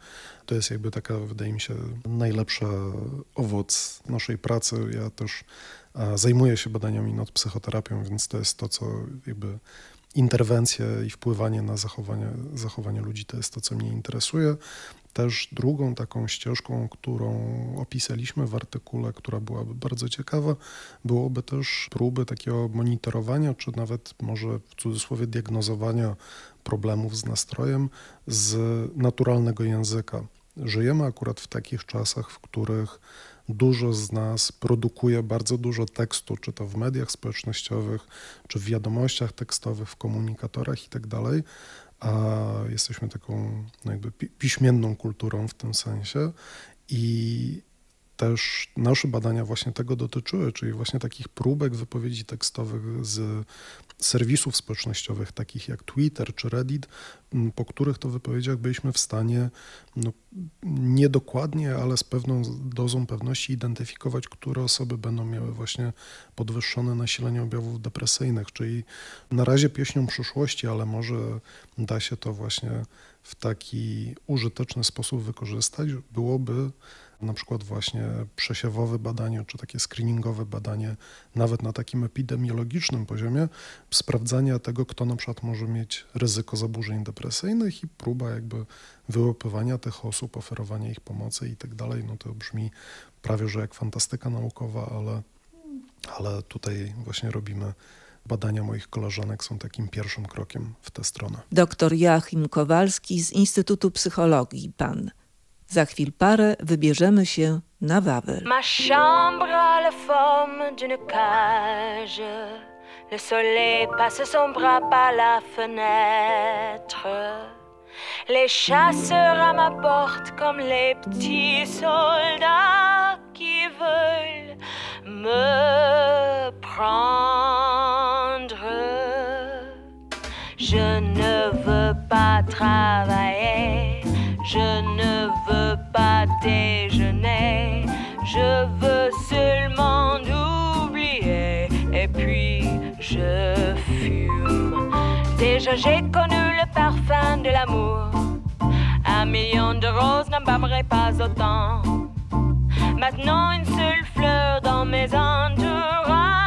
To jest jakby taka, wydaje mi się, najlepsza owoc naszej pracy. Ja też zajmuję się badaniami nad psychoterapią, więc to jest to, co jakby interwencje i wpływanie na zachowanie, zachowanie ludzi to jest to, co mnie interesuje. Też drugą taką ścieżką, którą opisaliśmy w artykule, która byłaby bardzo ciekawa, byłoby też próby takiego monitorowania, czy nawet może w cudzysłowie diagnozowania problemów z nastrojem z naturalnego języka. Żyjemy akurat w takich czasach, w których dużo z nas produkuje bardzo dużo tekstu, czy to w mediach społecznościowych, czy w wiadomościach tekstowych, w komunikatorach i tak a jesteśmy taką no jakby piśmienną kulturą w tym sensie. I też nasze badania właśnie tego dotyczyły, czyli właśnie takich próbek wypowiedzi tekstowych z serwisów społecznościowych, takich jak Twitter czy Reddit, po których to wypowiedziach byliśmy w stanie no, niedokładnie, ale z pewną dozą pewności identyfikować, które osoby będą miały właśnie podwyższone nasilenie objawów depresyjnych, czyli na razie pieśnią przyszłości, ale może da się to właśnie w taki użyteczny sposób wykorzystać, byłoby na przykład właśnie przesiewowe badanie, czy takie screeningowe badanie, nawet na takim epidemiologicznym poziomie, sprawdzania tego, kto na przykład może mieć ryzyko zaburzeń depresyjnych i próba jakby wyłapywania tych osób, oferowania ich pomocy i tak dalej. No to brzmi prawie, że jak fantastyka naukowa, ale, ale tutaj właśnie robimy badania moich koleżanek są takim pierwszym krokiem w tę stronę. Doktor Joachim Kowalski z Instytutu Psychologii PAN. Za chwil parę wybierzemy się na Wawel. Ma chambre a la forme d'une cage. Le soleil passe son bras par la fenêtre. Les chasseurs à ma porte comme les petits soldats qui veulent me prendre. Je ne veux pas travailler, je ne veux pas déjeuner, je veux seulement oublier et puis je fume. Déjà j'ai connu le parfum de l'amour, un million de roses n'embâmerait pas autant. Maintenant une seule fleur dans mes entourages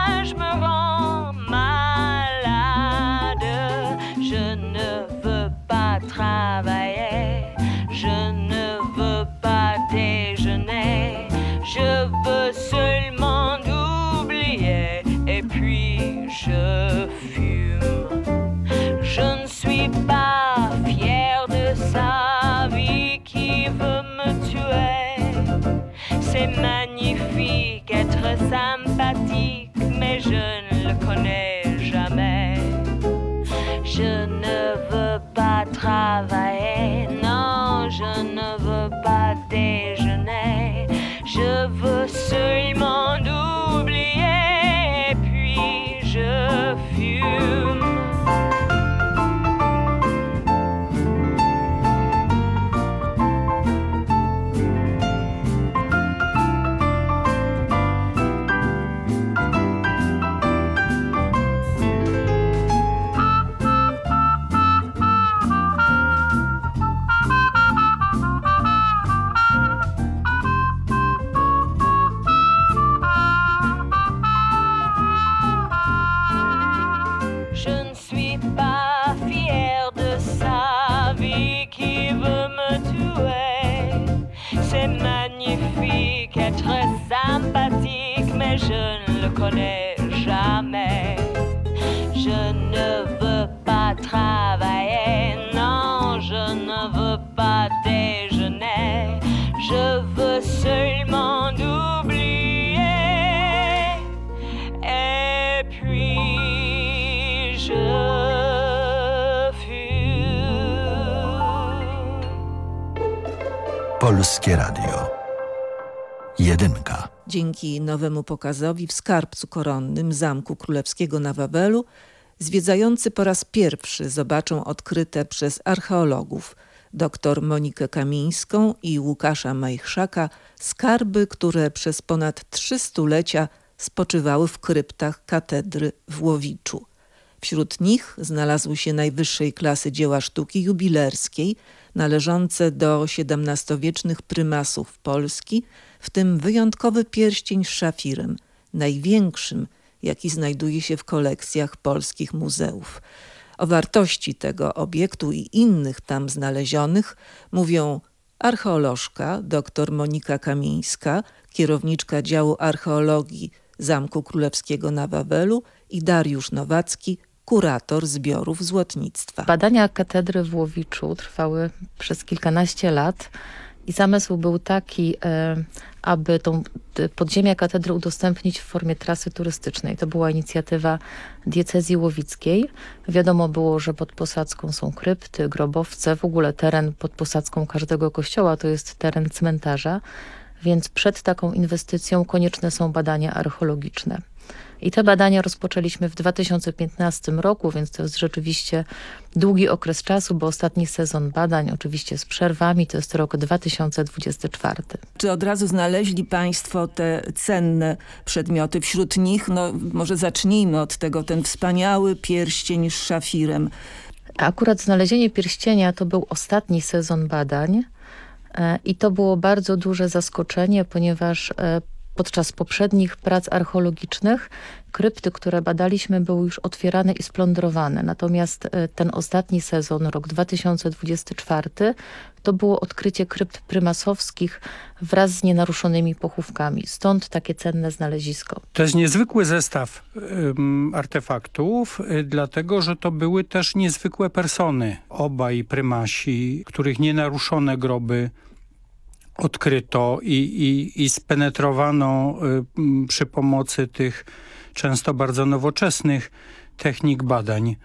Dzięki nowemu pokazowi w skarbcu koronnym Zamku Królewskiego na Wawelu zwiedzający po raz pierwszy zobaczą odkryte przez archeologów dr Monikę Kamińską i Łukasza Majchrzaka skarby, które przez ponad trzy stulecia spoczywały w kryptach katedry w Łowiczu. Wśród nich znalazły się najwyższej klasy dzieła sztuki jubilerskiej, należące do XVII-wiecznych prymasów Polski, w tym wyjątkowy pierścień z szafirem, największym, jaki znajduje się w kolekcjach polskich muzeów. O wartości tego obiektu i innych tam znalezionych mówią archeolożka dr Monika Kamińska, kierowniczka działu archeologii Zamku Królewskiego na Wawelu i Dariusz Nowacki, kurator zbiorów złotnictwa. Badania katedry w Łowiczu trwały przez kilkanaście lat i zamysł był taki, e, aby tą podziemia katedry udostępnić w formie trasy turystycznej. To była inicjatywa diecezji łowickiej. Wiadomo było, że pod Posadzką są krypty, grobowce, w ogóle teren pod Posadzką każdego kościoła to jest teren cmentarza, więc przed taką inwestycją konieczne są badania archeologiczne. I te badania rozpoczęliśmy w 2015 roku, więc to jest rzeczywiście długi okres czasu, bo ostatni sezon badań, oczywiście z przerwami, to jest rok 2024. Czy od razu znaleźli Państwo te cenne przedmioty? Wśród nich, no może zacznijmy od tego, ten wspaniały pierścień z szafirem. Akurat znalezienie pierścienia to był ostatni sezon badań e, i to było bardzo duże zaskoczenie, ponieważ e, Podczas poprzednich prac archeologicznych krypty, które badaliśmy, były już otwierane i splądrowane. Natomiast e, ten ostatni sezon, rok 2024, to było odkrycie krypt prymasowskich wraz z nienaruszonymi pochówkami. Stąd takie cenne znalezisko. To jest niezwykły zestaw artefaktów, y, dlatego że to były też niezwykłe persony. Obaj prymasi, których nienaruszone groby odkryto i, i, i spenetrowano y, przy pomocy tych często bardzo nowoczesnych technik badań.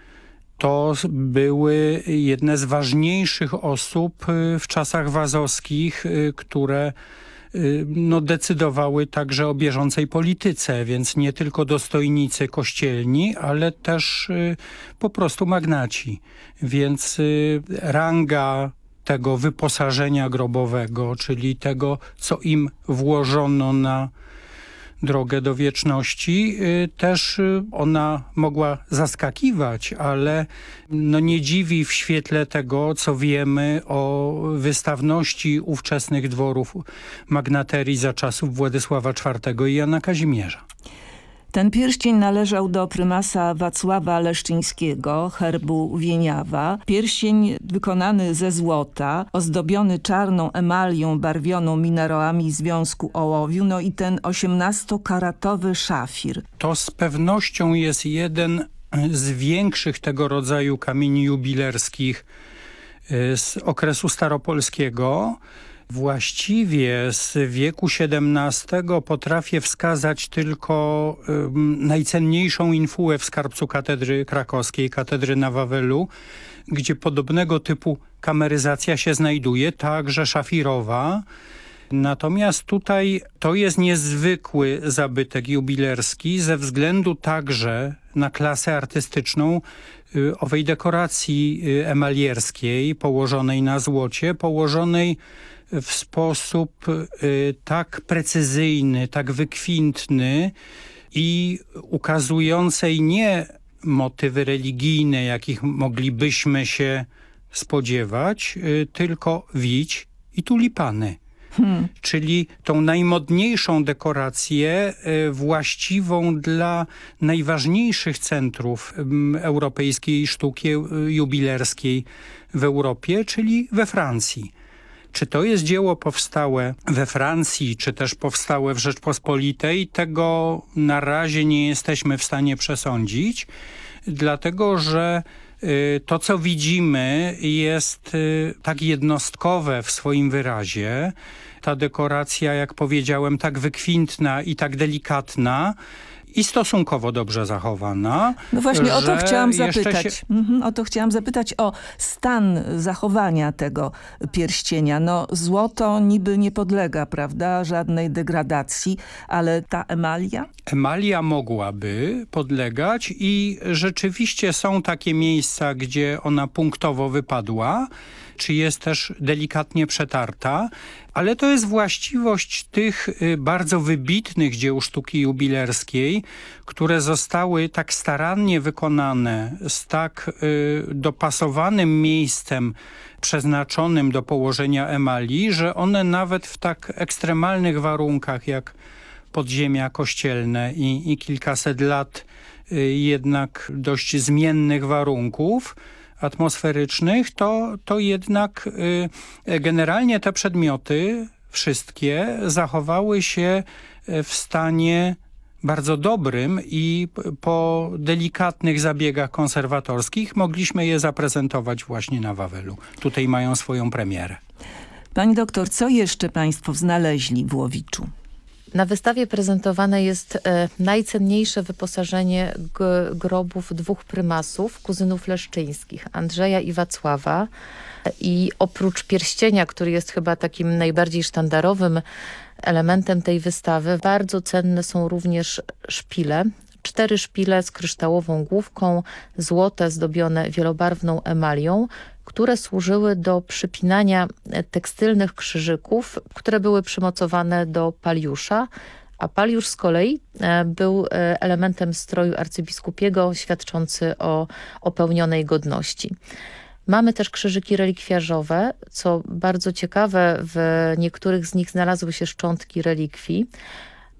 To były jedne z ważniejszych osób y, w czasach wazowskich, y, które no, decydowały także o bieżącej polityce, więc nie tylko dostojnicy kościelni, ale też po prostu magnaci. Więc ranga tego wyposażenia grobowego, czyli tego, co im włożono na drogę do wieczności, y, też y, ona mogła zaskakiwać, ale no nie dziwi w świetle tego, co wiemy o wystawności ówczesnych dworów magnaterii za czasów Władysława IV i Jana Kazimierza. Ten pierścień należał do prymasa Wacława Leszczyńskiego, herbu Wieniawa. Pierścień wykonany ze złota, ozdobiony czarną emalią barwioną minerałami Związku Ołowiu, no i ten 18-karatowy szafir. To z pewnością jest jeden z większych tego rodzaju kamieni jubilerskich y, z okresu staropolskiego. Właściwie z wieku XVII potrafię wskazać tylko najcenniejszą infułę w skarbcu katedry krakowskiej, katedry na Wawelu, gdzie podobnego typu kameryzacja się znajduje, także szafirowa. Natomiast tutaj to jest niezwykły zabytek jubilerski ze względu także na klasę artystyczną y, owej dekoracji y, emalierskiej położonej na złocie, położonej w sposób y, tak precyzyjny, tak wykwintny i ukazującej nie motywy religijne, jakich moglibyśmy się spodziewać, y, tylko wić i tulipany. Hmm. Czyli tą najmodniejszą dekorację y, właściwą dla najważniejszych centrów europejskiej sztuki jubilerskiej w Europie, czyli we Francji. Czy to jest dzieło powstałe we Francji, czy też powstałe w Rzeczpospolitej, tego na razie nie jesteśmy w stanie przesądzić, dlatego że y, to, co widzimy jest y, tak jednostkowe w swoim wyrazie. Ta dekoracja, jak powiedziałem, tak wykwintna i tak delikatna, i stosunkowo dobrze zachowana. No właśnie o to chciałam się... zapytać. Mhm, o to chciałam zapytać o stan zachowania tego pierścienia. No złoto niby nie podlega, prawda, żadnej degradacji, ale ta emalia? Emalia mogłaby podlegać i rzeczywiście są takie miejsca, gdzie ona punktowo wypadła, czy jest też delikatnie przetarta, ale to jest właściwość tych y, bardzo wybitnych dzieł sztuki jubilerskiej, które zostały tak starannie wykonane, z tak y, dopasowanym miejscem przeznaczonym do położenia emali, że one nawet w tak ekstremalnych warunkach jak podziemia kościelne i, i kilkaset lat y, jednak dość zmiennych warunków, atmosferycznych, to, to jednak y, generalnie te przedmioty wszystkie zachowały się y, w stanie bardzo dobrym i po delikatnych zabiegach konserwatorskich mogliśmy je zaprezentować właśnie na Wawelu. Tutaj mają swoją premierę. Pani doktor, co jeszcze Państwo znaleźli w Łowiczu? Na wystawie prezentowane jest e, najcenniejsze wyposażenie grobów dwóch prymasów, kuzynów leszczyńskich, Andrzeja i Wacława. I oprócz pierścienia, który jest chyba takim najbardziej sztandarowym elementem tej wystawy, bardzo cenne są również szpile. Cztery szpile z kryształową główką, złote zdobione wielobarwną emalią, które służyły do przypinania tekstylnych krzyżyków, które były przymocowane do paliusza, a paliusz z kolei e, był e, elementem stroju arcybiskupiego świadczący o, o pełnionej godności. Mamy też krzyżyki relikwiarzowe, co bardzo ciekawe, w niektórych z nich znalazły się szczątki relikwii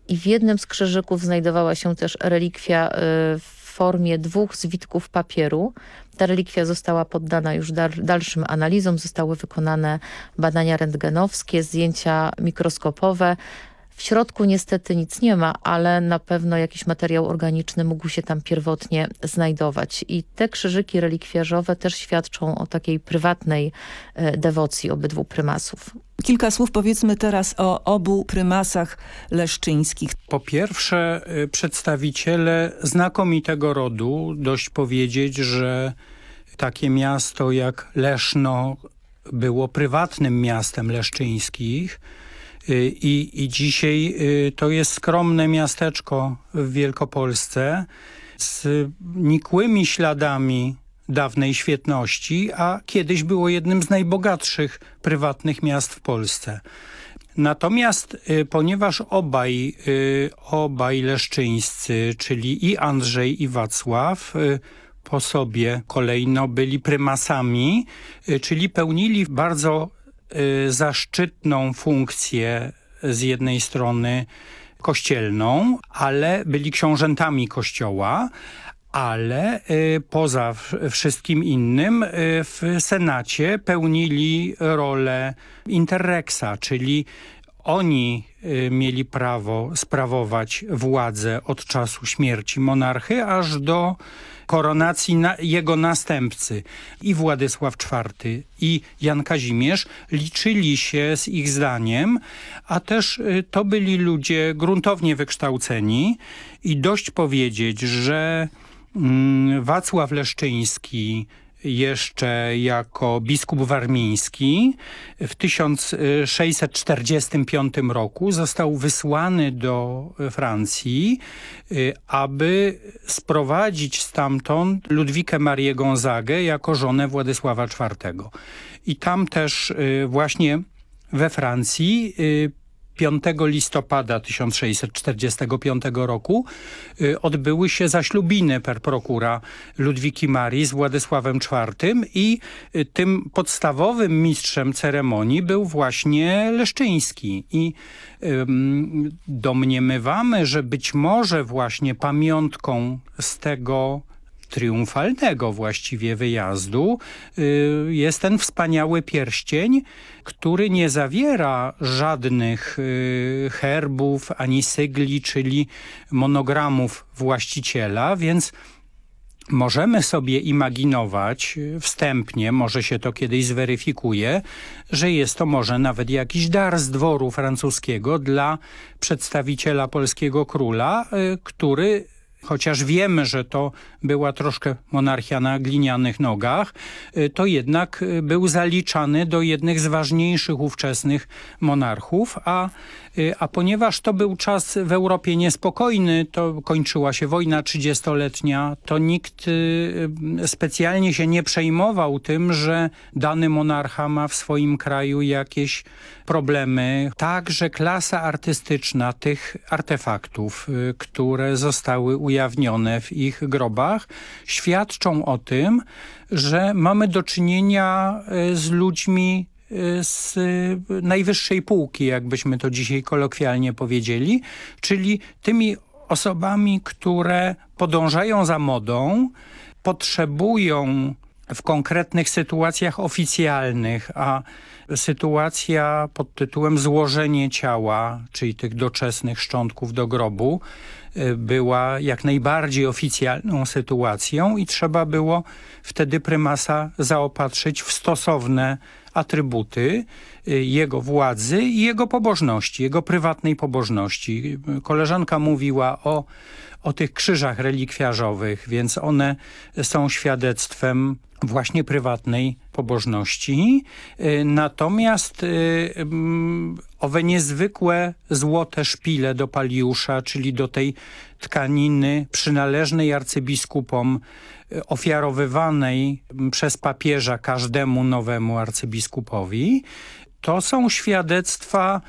i w jednym z krzyżyków znajdowała się też relikwia e, w formie dwóch zwitków papieru. Ta relikwia została poddana już dalszym analizom, zostały wykonane badania rentgenowskie, zdjęcia mikroskopowe. W środku niestety nic nie ma, ale na pewno jakiś materiał organiczny mógł się tam pierwotnie znajdować. I te krzyżyki relikwiarzowe też świadczą o takiej prywatnej e, dewocji obydwu prymasów. Kilka słów powiedzmy teraz o obu prymasach leszczyńskich. Po pierwsze e, przedstawiciele znakomitego rodu, dość powiedzieć, że takie miasto jak Leszno było prywatnym miastem leszczyńskich, Y, I, I dzisiaj y, to jest skromne miasteczko w Wielkopolsce z nikłymi śladami dawnej świetności, a kiedyś było jednym z najbogatszych prywatnych miast w Polsce. Natomiast y, ponieważ obaj, obaj leszczyńscy, czyli i Andrzej i Wacław po sobie kolejno byli prymasami, czyli pełnili bardzo Y, zaszczytną funkcję z jednej strony kościelną, ale byli książętami kościoła, ale y, poza wszystkim innym y, w Senacie pełnili rolę interreksa, czyli oni mieli prawo sprawować władzę od czasu śmierci monarchy aż do koronacji na jego następcy. I Władysław IV i Jan Kazimierz liczyli się z ich zdaniem, a też y, to byli ludzie gruntownie wykształceni i dość powiedzieć, że Wacław Leszczyński jeszcze jako biskup warmiński w 1645 roku został wysłany do Francji, y, aby sprowadzić stamtąd Ludwikę Marię Gonzagę jako żonę Władysława IV. I tam też y, właśnie we Francji y, 5 listopada 1645 roku y, odbyły się zaślubiny per prokura Ludwiki Marii z Władysławem IV i y, tym podstawowym mistrzem ceremonii był właśnie Leszczyński. I domniemywamy, że być może właśnie pamiątką z tego triumfalnego właściwie wyjazdu y, jest ten wspaniały pierścień, który nie zawiera żadnych y, herbów ani sygli, czyli monogramów właściciela, więc możemy sobie imaginować wstępnie, może się to kiedyś zweryfikuje, że jest to może nawet jakiś dar z dworu francuskiego dla przedstawiciela polskiego króla, y, który chociaż wiemy, że to była troszkę monarchia na glinianych nogach, y, to jednak y, był zaliczany do jednych z ważniejszych ówczesnych monarchów, a, a ponieważ to był czas w Europie niespokojny, to kończyła się wojna trzydziestoletnia, to nikt specjalnie się nie przejmował tym, że dany monarcha ma w swoim kraju jakieś problemy. Także klasa artystyczna tych artefaktów, które zostały ujawnione w ich grobach, świadczą o tym, że mamy do czynienia z ludźmi z najwyższej półki, jakbyśmy to dzisiaj kolokwialnie powiedzieli, czyli tymi osobami, które podążają za modą, potrzebują w konkretnych sytuacjach oficjalnych, a sytuacja pod tytułem złożenie ciała, czyli tych doczesnych szczątków do grobu, y, była jak najbardziej oficjalną sytuacją i trzeba było wtedy prymasa zaopatrzyć w stosowne atrybuty y, jego władzy i jego pobożności, jego prywatnej pobożności. Koleżanka mówiła o, o tych krzyżach relikwiarzowych, więc one są świadectwem właśnie prywatnej pobożności. Y, natomiast y, mm, owe niezwykłe złote szpile do paliusza, czyli do tej tkaniny przynależnej arcybiskupom, ofiarowywanej przez papieża każdemu nowemu arcybiskupowi, to są świadectwa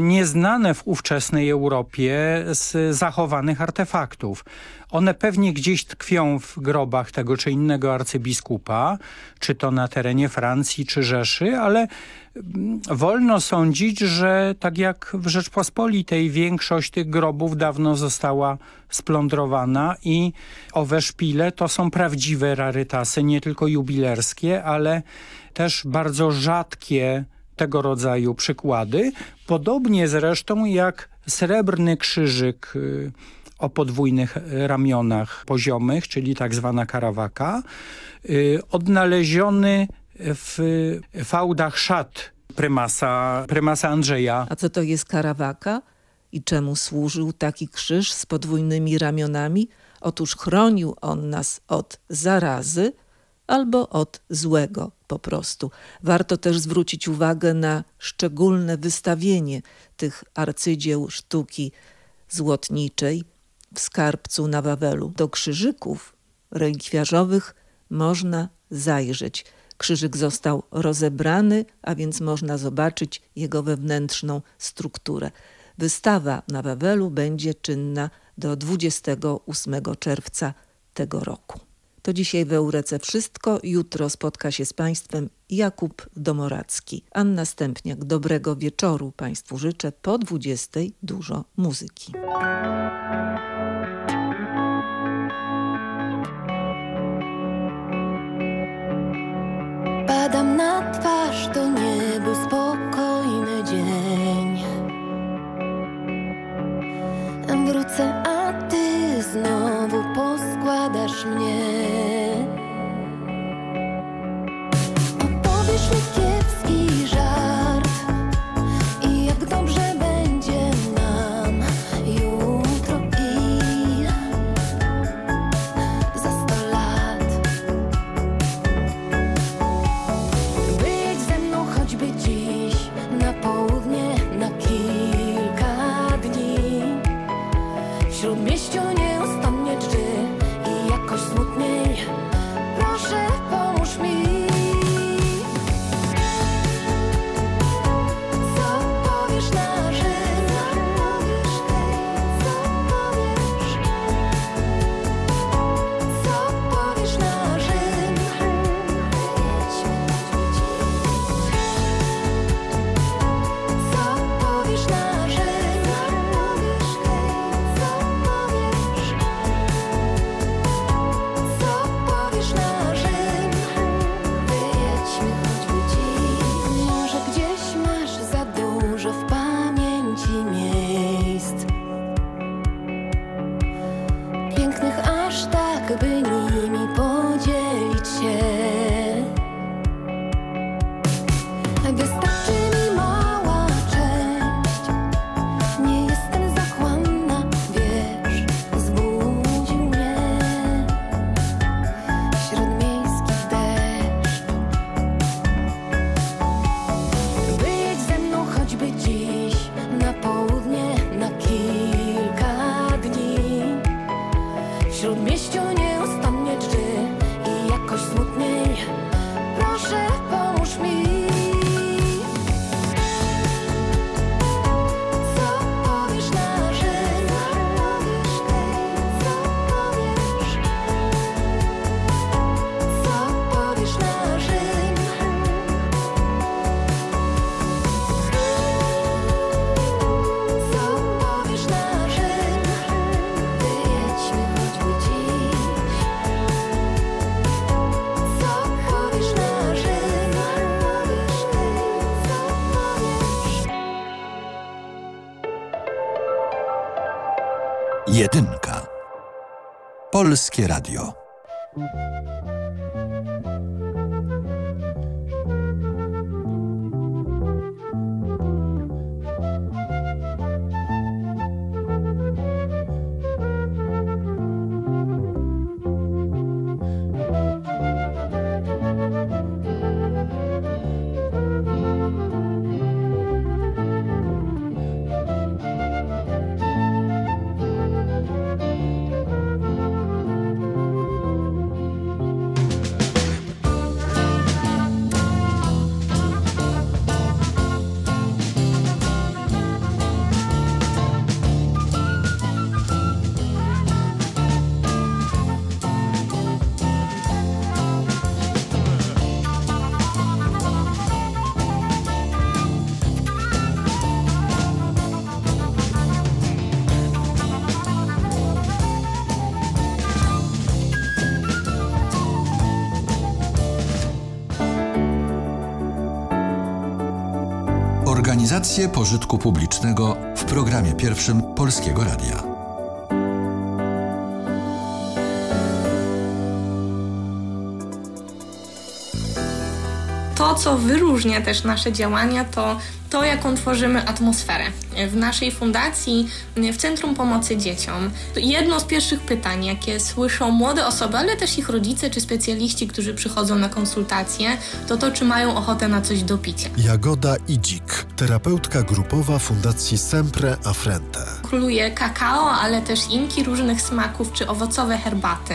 nieznane w ówczesnej Europie z zachowanych artefaktów. One pewnie gdzieś tkwią w grobach tego czy innego arcybiskupa, czy to na terenie Francji czy Rzeszy, ale wolno sądzić, że tak jak w Rzeczpospolitej większość tych grobów dawno została splądrowana i owe szpile to są prawdziwe rarytasy, nie tylko jubilerskie, ale też bardzo rzadkie tego rodzaju przykłady. Podobnie zresztą jak srebrny krzyżyk y, o podwójnych ramionach poziomych, czyli tak zwana karawaka, y, odnaleziony w fałdach szat prymasa, prymasa Andrzeja. A co to jest karawaka? I czemu służył taki krzyż z podwójnymi ramionami? Otóż chronił on nas od zarazy albo od złego po prostu. Warto też zwrócić uwagę na szczególne wystawienie tych arcydzieł sztuki złotniczej w skarbcu na Wawelu. Do krzyżyków relikwiarzowych można zajrzeć. Krzyżyk został rozebrany, a więc można zobaczyć jego wewnętrzną strukturę. Wystawa na Wawelu będzie czynna do 28 czerwca tego roku. To dzisiaj w Eurece wszystko. Jutro spotka się z Państwem Jakub Domoracki. Anna Stępniak, dobrego wieczoru Państwu życzę. Po 20 dużo muzyki. Padam na twarz, to nie był spokojny dzień. Wrócę, a ty znowu poskładasz mnie. Polskie Radio. Pożytku publicznego w programie pierwszym Polskiego Radia. To, co wyróżnia też nasze działania, to to, jaką tworzymy atmosferę. W naszej fundacji, w Centrum Pomocy Dzieciom, jedno z pierwszych pytań, jakie słyszą młode osoby, ale też ich rodzice czy specjaliści, którzy przychodzą na konsultacje, to to, czy mają ochotę na coś do picia. Jagoda Idzik, terapeutka grupowa Fundacji Sempre Afrente. Króluje kakao, ale też inki różnych smaków czy owocowe herbaty.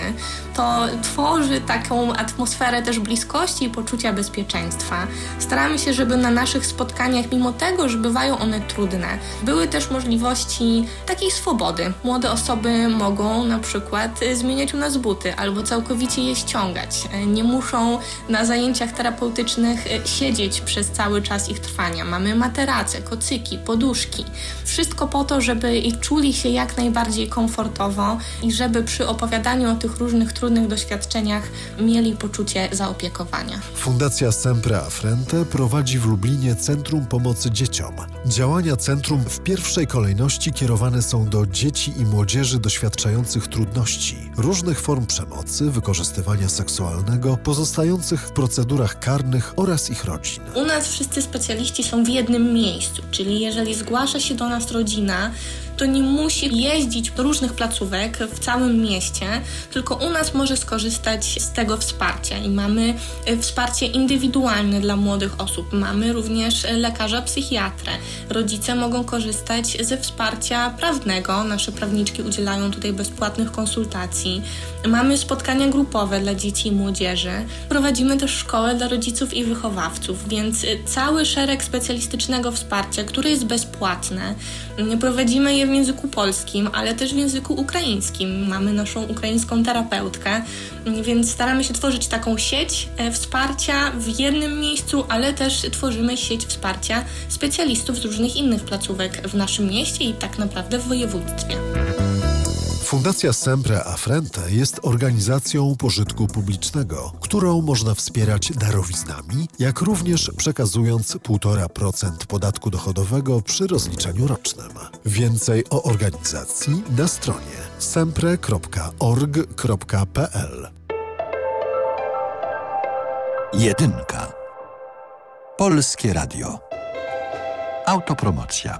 To tworzy taką atmosferę też bliskości i poczucia bezpieczeństwa. Staramy się, żeby na naszych spotkaniach, mimo tego, że bywają one trudne, były też możliwości takiej swobody. Młode osoby mogą na przykład zmieniać u nas buty albo całkowicie je ściągać. Nie muszą na zajęciach terapeutycznych siedzieć przez cały czas ich trwania. Mamy materace, kocyki, poduszki. Wszystko po to, żeby czuli się jak najbardziej komfortowo i żeby przy opowiadaniu o tych różnych trudnych doświadczeniach mieli poczucie zaopiekowania. Fundacja Sempre Afrente prowadzi w Lublinie Centrum Pomocy Dzieciom. Działania centrum w pierwszej kolejności kierowane są do dzieci i młodzieży doświadczających trudności, różnych form przemocy, wykorzystywania seksualnego, pozostających w procedurach karnych oraz ich rodzin. U nas wszyscy specjaliści są w jednym miejscu, czyli jeżeli zgłasza się do nas rodzina, to nie musi jeździć do różnych placówek w całym mieście, tylko u nas może skorzystać z tego wsparcia i mamy wsparcie indywidualne dla młodych osób. Mamy również lekarza psychiatrę. Rodzice mogą korzystać ze wsparcia prawnego. Nasze prawniczki udzielają tutaj bezpłatnych konsultacji. Mamy spotkania grupowe dla dzieci i młodzieży. Prowadzimy też szkołę dla rodziców i wychowawców, więc cały szereg specjalistycznego wsparcia, które jest bezpłatne. Prowadzimy je w języku polskim, ale też w języku ukraińskim. Mamy naszą ukraińską terapeutkę, więc staramy się tworzyć taką sieć wsparcia w jednym miejscu, ale też tworzymy sieć wsparcia specjalistów z różnych innych placówek w naszym mieście i tak naprawdę w województwie. Fundacja Sempre Afrente jest organizacją pożytku publicznego, którą można wspierać darowiznami, jak również przekazując 1,5% podatku dochodowego przy rozliczeniu rocznym. Więcej o organizacji na stronie sempre.org.pl Jedynka. Polskie Radio. Autopromocja.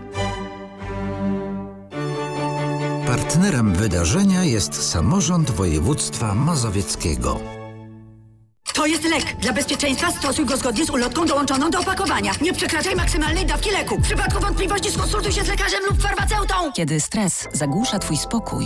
Partnerem wydarzenia jest samorząd województwa mazowieckiego. To jest lek. Dla bezpieczeństwa stosuj go zgodnie z ulotką dołączoną do opakowania. Nie przekraczaj maksymalnej dawki leku. W przypadku wątpliwości skonsultuj się z lekarzem lub farmaceutą. Kiedy stres zagłusza Twój spokój,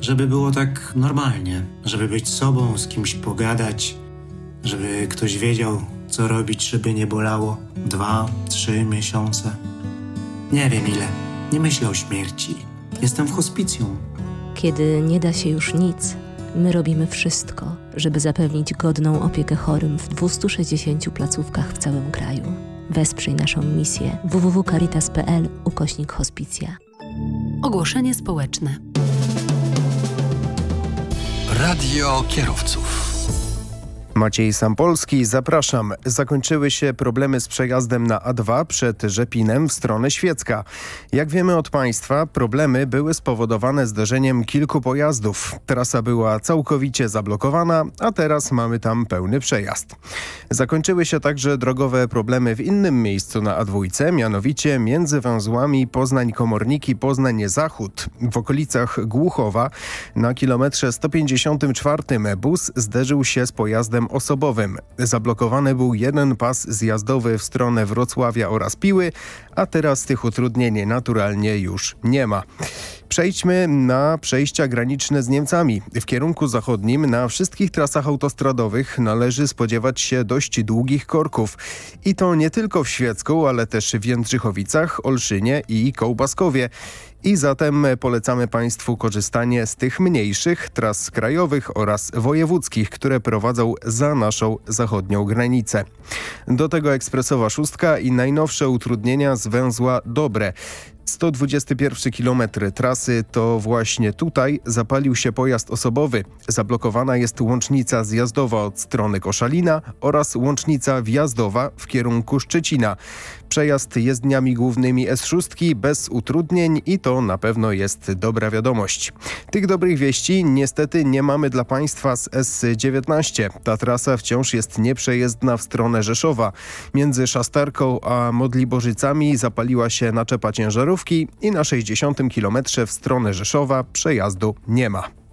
Żeby było tak normalnie, żeby być sobą, z kimś pogadać, żeby ktoś wiedział, co robić, żeby nie bolało dwa, trzy miesiące. Nie wiem ile. Nie myślę o śmierci. Jestem w hospicjum. Kiedy nie da się już nic, my robimy wszystko, żeby zapewnić godną opiekę chorym w 260 placówkach w całym kraju. Wesprzyj naszą misję www.caritas.pl ukośnik hospicja. Ogłoszenie społeczne. Radio kierowców. Maciej Sampolski, zapraszam. Zakończyły się problemy z przejazdem na A2 przed Rzepinem w stronę Świecka. Jak wiemy od państwa, problemy były spowodowane zderzeniem kilku pojazdów. Trasa była całkowicie zablokowana, a teraz mamy tam pełny przejazd. Zakończyły się także drogowe problemy w innym miejscu na A2, mianowicie między węzłami Poznań-Komorniki, Poznań-Zachód. W okolicach Głuchowa na kilometrze 154 bus zderzył się z pojazdem osobowym. Zablokowany był jeden pas zjazdowy w stronę Wrocławia oraz Piły, a teraz tych utrudnień naturalnie już nie ma. Przejdźmy na przejścia graniczne z Niemcami. W kierunku zachodnim na wszystkich trasach autostradowych należy spodziewać się dość długich korków. I to nie tylko w Świecku, ale też w Jędrzychowicach, Olszynie i Kołbaskowie. I zatem polecamy Państwu korzystanie z tych mniejszych tras krajowych oraz wojewódzkich, które prowadzą za naszą zachodnią granicę. Do tego ekspresowa szóstka i najnowsze utrudnienia z węzła Dobre. 121 km trasy to właśnie tutaj zapalił się pojazd osobowy. Zablokowana jest łącznica zjazdowa od strony Koszalina oraz łącznica wjazdowa w kierunku Szczecina. Przejazd jezdniami głównymi S6 bez utrudnień i to na pewno jest dobra wiadomość. Tych dobrych wieści niestety nie mamy dla Państwa z S19. Ta trasa wciąż jest nieprzejezdna w stronę Rzeszowa. Między Szastarką a Modliborzycami zapaliła się naczepa ciężarówki i na 60 km w stronę Rzeszowa przejazdu nie ma.